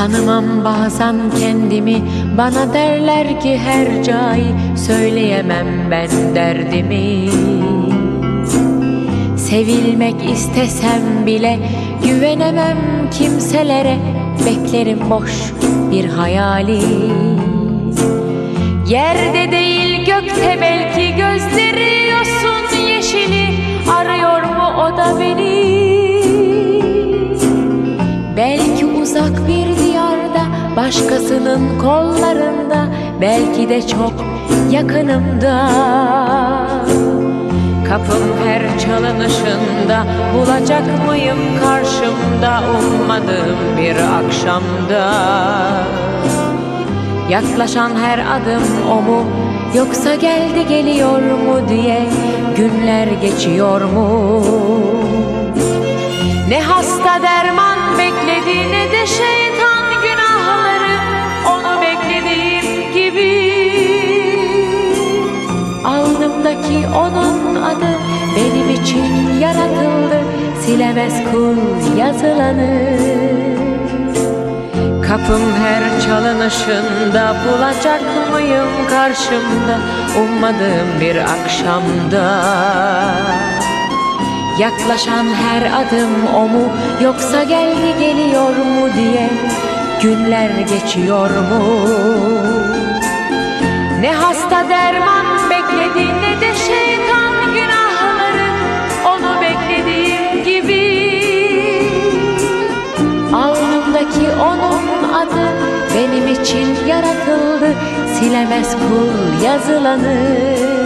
Tanımam bazen kendimi. Bana derler ki her cay Söyleyemem ben derdimi. Sevilmek istesem bile Güvenemem kimselere. Beklerim boş bir hayali. Yerde Başkasının kollarında Belki de çok yakınımda. Kapım her çalınışında Bulacak mıyım karşımda Ummadığım bir akşamda? Yaklaşan her adım o mu Yoksa geldi geliyor mu diye Günler geçiyor mu? Ne hasta derman bekledi ne de şeytan onun adı benim için yaratıldı. Silemez kul yazılanı. Kapım her çalınışında bulacak mıyım karşımda? Ummadığım bir akşamda. Yaklaşan her adım o mu yoksa geldi geliyor mu diye günler geçiyor mu? İçin yaratıldı. Silemez kul yazılanı